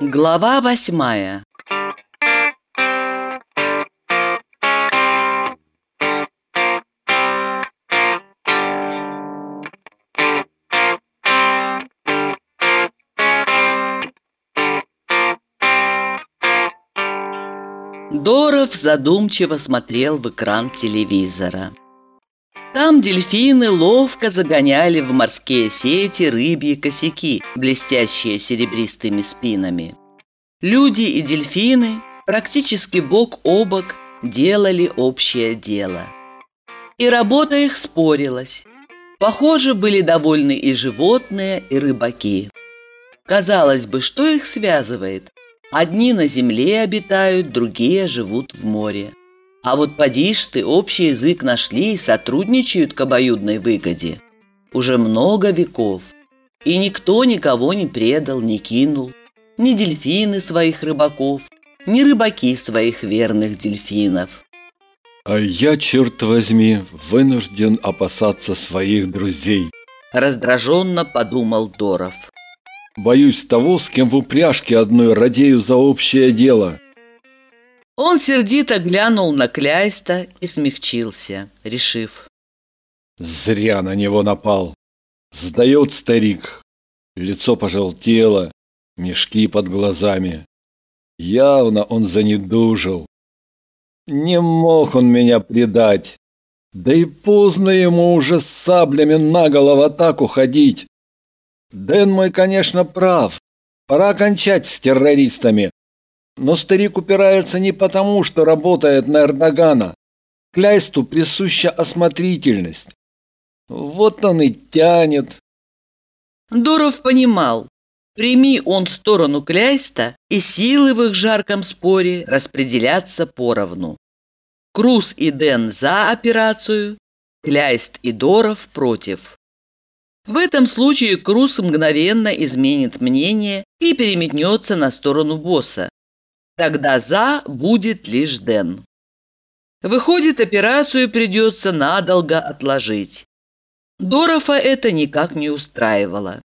Глава восьмая Доров задумчиво смотрел в экран телевизора. Там дельфины ловко загоняли в морские сети рыбьи косяки, блестящие серебристыми спинами. Люди и дельфины практически бок о бок делали общее дело. И работа их спорилась. Похоже, были довольны и животные, и рыбаки. Казалось бы, что их связывает? Одни на земле обитают, другие живут в море. А вот поди ж ты, общий язык нашли и сотрудничают к обоюдной выгоде. Уже много веков. И никто никого не предал, не кинул. Ни дельфины своих рыбаков, ни рыбаки своих верных дельфинов. А я, черт возьми, вынужден опасаться своих друзей. Раздраженно подумал Доров. Боюсь того, с кем в упряжке одной радею за общее дело. Он сердито глянул на Кляйста и смягчился, решив. Зря на него напал. Сдает старик. Лицо пожелтело, мешки под глазами. Явно он занедужил. Не мог он меня предать. Да и поздно ему уже с саблями наголо в атаку ходить. Дэн мой, конечно, прав. Пора кончать с террористами. Но старик упирается не потому, что работает на Эрдогана. Кляйсту присуща осмотрительность. Вот он и тянет. Дуров понимал, прими он сторону Кляйста, и силы в их жарком споре распределятся поровну. Круз и Дэн за операцию, Кляйст и Доров против. В этом случае Круз мгновенно изменит мнение и переметнется на сторону босса. Тогда «за» будет лишь Дэн. Выходит, операцию придется надолго отложить. Дорова это никак не устраивало.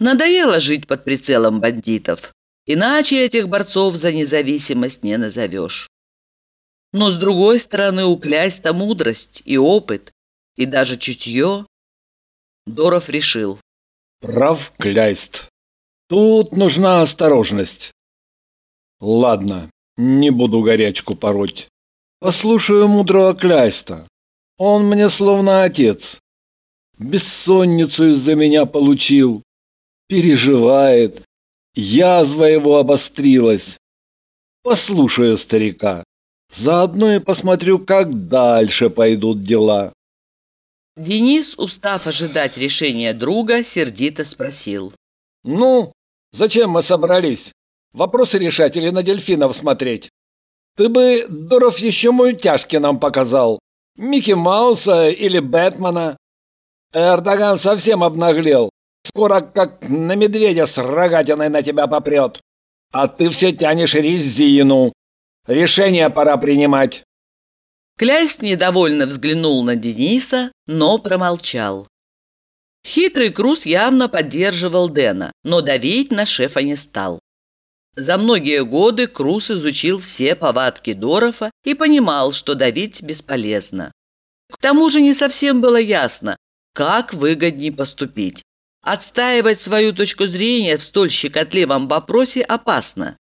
Надоело жить под прицелом бандитов. Иначе этих борцов за независимость не назовешь. Но с другой стороны у Кляйста мудрость и опыт, и даже чутье. Доров решил. Прав Кляйст. Тут нужна осторожность. Ладно, не буду горячку пороть. Послушаю мудрого Кляйста. Он мне словно отец. Бессонницу из-за меня получил. Переживает. Язва его обострилась. Послушаю старика. Заодно и посмотрю, как дальше пойдут дела. Денис, устав ожидать решения друга, сердито спросил. «Ну, зачем мы собрались? Вопросы решать или на дельфинов смотреть? Ты бы, Дуров, еще мультяшки нам показал. Микки Мауса или Бэтмена. Эрдоган совсем обнаглел. Скоро как на медведя с рогатиной на тебя попрет. А ты все тянешь резину. Решение пора принимать. Клясть недовольно взглянул на Дениса, но промолчал. Хитрый Круз явно поддерживал Дэна, но давить на шефа не стал. За многие годы Круз изучил все повадки Дорофа и понимал, что давить бесполезно. К тому же не совсем было ясно, как выгоднее поступить. Отстаивать свою точку зрения в столь щекотливом вопросе опасно.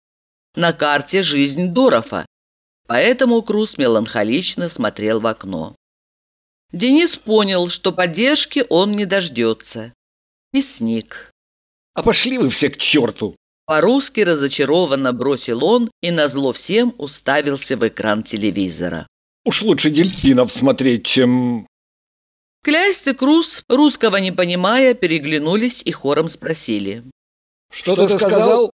На карте жизнь Дорофа, Поэтому Круз меланхолично смотрел в окно. Денис понял, что поддержки он не дождется. И сник. «А пошли вы все к черту!» По-русски разочарованно бросил он и назло всем уставился в экран телевизора. «Уж лучше дельфинов смотреть, чем...» Клясть и Круз, русского не понимая, переглянулись и хором спросили. «Что, Что ты сказал?»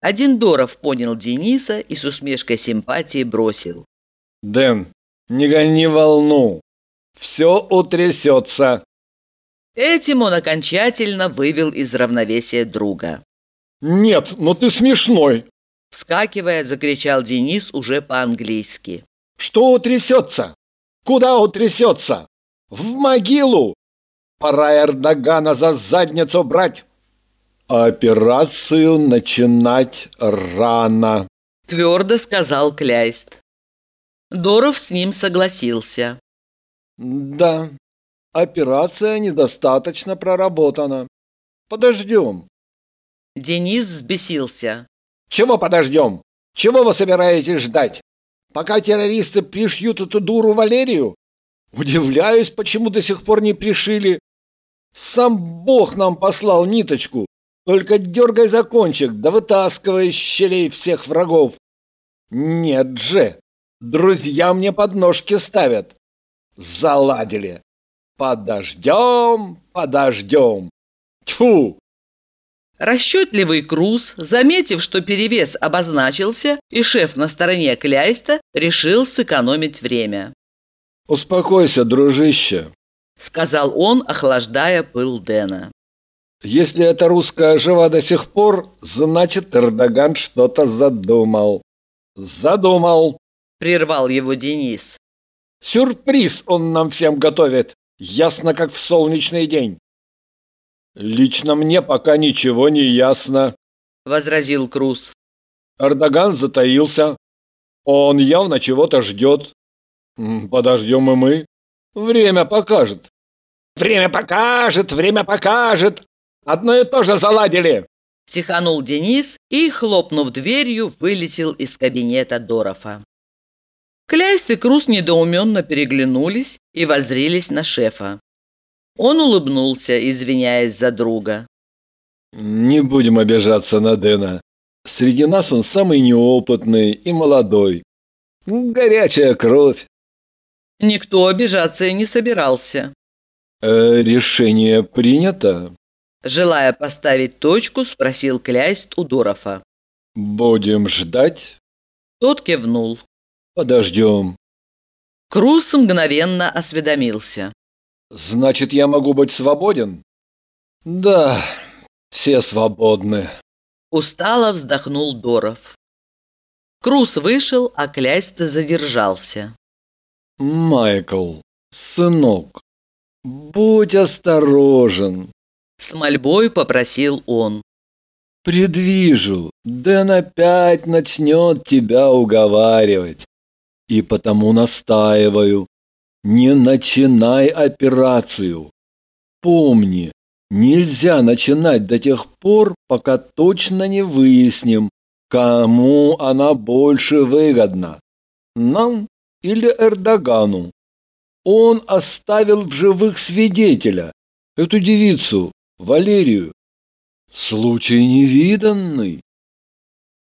Один Доров понял Дениса и с усмешкой симпатии бросил. «Дэн, не гони волну. Все утрясется». Этим он окончательно вывел из равновесия друга. «Нет, но ты смешной!» Вскакивая, закричал Денис уже по-английски. «Что утрясется? Куда утрясется? В могилу! Пора Эрдогана за задницу брать!» Операцию начинать рано, твердо сказал Кляйст. Доров с ним согласился. Да, операция недостаточно проработана. Подождем. Денис взбесился. Чего подождем? Чего вы собираетесь ждать? Пока террористы пришьют эту дуру Валерию? Удивляюсь, почему до сих пор не пришили. Сам Бог нам послал ниточку. Только дергай за кончик, да вытаскивай из щелей всех врагов. Нет же, друзья мне подножки ставят. Заладили. Подождем, подождем. Тьфу! Расчетливый Круз, заметив, что перевес обозначился, и шеф на стороне Кляйста, решил сэкономить время. «Успокойся, дружище», — сказал он, охлаждая пыл Дэна. «Если эта русская жива до сих пор, значит, Эрдоган что-то задумал». «Задумал», — прервал его Денис. «Сюрприз он нам всем готовит, ясно как в солнечный день». «Лично мне пока ничего не ясно», — возразил Круз. Эрдоган затаился. Он явно чего-то ждет. Подождем и мы. Время покажет. Время покажет, время покажет. Одно и то же заладили. Психанул Денис и, хлопнув дверью, вылетел из кабинета Дорова. Кляйст и Круз недоуменно переглянулись и воззрились на шефа. Он улыбнулся, извиняясь за друга. «Не будем обижаться на Дэна. Среди нас он самый неопытный и молодой. Горячая кровь». Никто обижаться и не собирался. «Э, «Решение принято?» Желая поставить точку, спросил Кляйст у Дорова. «Будем ждать?» Тот кивнул. «Подождем». Крус мгновенно осведомился. Значит, я могу быть свободен? Да, все свободны. Устало вздохнул Доров. Крус вышел, а Кляйст задержался. Майкл, сынок, будь осторожен. С мольбой попросил он. Предвижу, Дэн опять начнет тебя уговаривать. И потому настаиваю, не начинай операцию. Помни, нельзя начинать до тех пор, пока точно не выясним, кому она больше выгодна. Нам или Эрдогану. Он оставил в живых свидетеля, эту девицу, Валерию. Случай невиданный.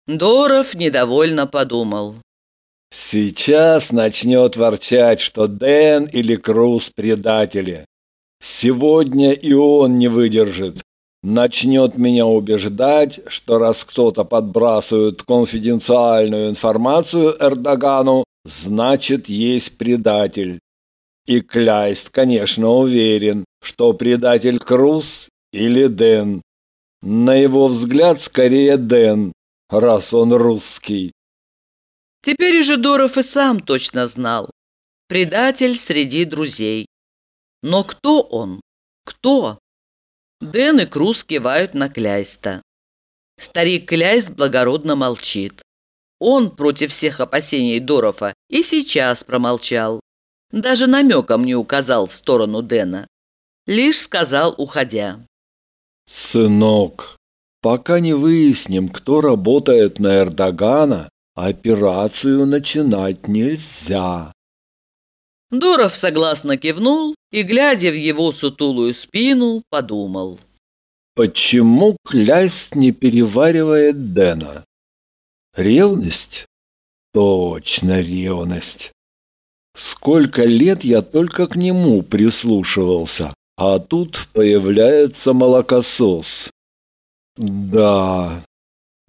Доров недовольно подумал. Сейчас начнет ворчать, что Дэн или Круз предатели. Сегодня и он не выдержит. Начнет меня убеждать, что раз кто-то подбрасывает конфиденциальную информацию Эрдогану, значит есть предатель. И Кляйст, конечно, уверен, что предатель Круз или Дэн. На его взгляд, скорее Дэн, раз он русский. Теперь же Доров и сам точно знал. Предатель среди друзей. Но кто он? Кто? Дэн и Круз кивают на Кляйста. Старик Кляйст благородно молчит. Он против всех опасений Дорова и сейчас промолчал. Даже намеком не указал в сторону Дэна. Лишь сказал, уходя. «Сынок, пока не выясним, кто работает на Эрдогана, Операцию начинать нельзя. Дуров согласно кивнул и, глядя в его сутулую спину, подумал. Почему Кляйс не переваривает Дэна? Ревность? Точно ревность. Сколько лет я только к нему прислушивался, а тут появляется молокосос. Да,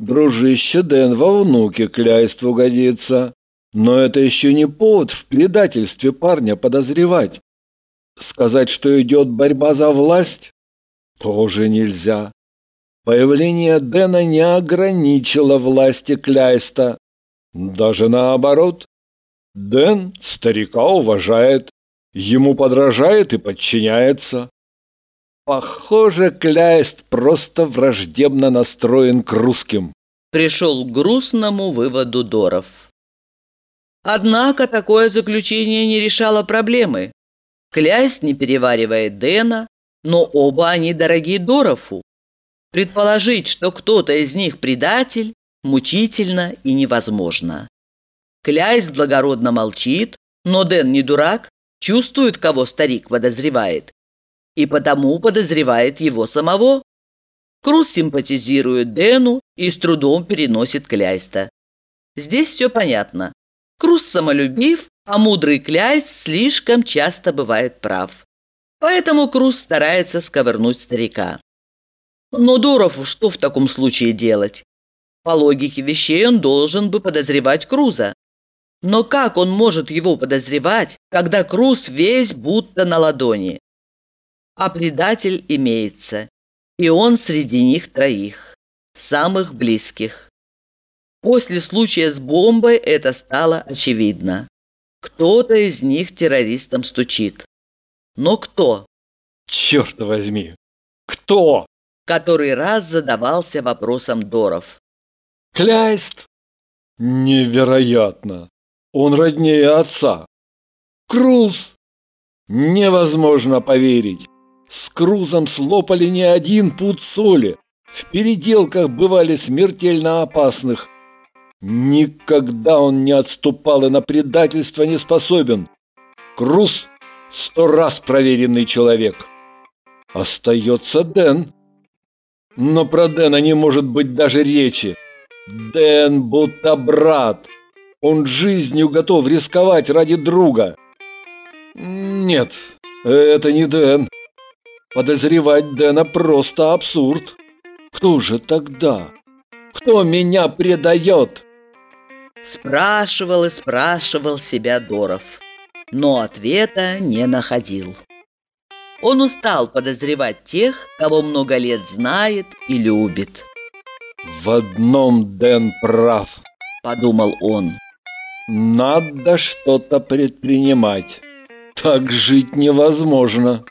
Дружище Дэн во внуке кляйству годится. Но это еще не повод в предательстве парня подозревать. Сказать, что идет борьба за власть, тоже нельзя. Появление Дэна не ограничило власти Кляйста. Даже наоборот. Дэн старика уважает, ему подражает и подчиняется. Похоже, Кляйст просто враждебно настроен к русским. Пришел к грустному выводу Доров. Однако такое заключение не решало проблемы. Кляйст не переваривает Дэна, но оба они дороги Дорову. Предположить, что кто-то из них предатель, мучительно и невозможно. Кляйст благородно молчит, но Дэн не дурак, чувствует, кого старик подозревает, и потому подозревает его самого. Круз симпатизирует Дэну и с трудом переносит Кляйста. Здесь все понятно. Круз самолюбив, а мудрый Кляйст слишком часто бывает прав. Поэтому Круз старается сковырнуть старика. Но Дурову что в таком случае делать? По логике вещей он должен бы подозревать Круза. Но как он может его подозревать, когда Круз весь будто на ладони? А предатель имеется, и он среди них троих, самых близких. После случая с бомбой это стало очевидно. Кто-то из них террористам стучит. Но кто? Черт возьми! Кто? Который раз задавался вопросом Доров. Кляйст? Невероятно! Он роднее отца. Круз! Невозможно поверить. С Крузом слопали не один пуд соли. В переделках бывали смертельно опасных. Никогда он не отступал и на предательство не способен. Круз – сто раз проверенный человек. Остается Дэн. Но про Дэна не может быть даже речи. Дэн будто брат. Он жизнью готов рисковать ради друга. Нет, это не Дэн. Подозревать Дэна просто абсурд. Кто же тогда? Кто меня предает? Спрашивал и спрашивал себя Доров, но ответа не находил. Он устал подозревать тех, кого много лет знает и любит. «В одном Дэн прав», — подумал он. «Надо что-то предпринимать. Так жить невозможно».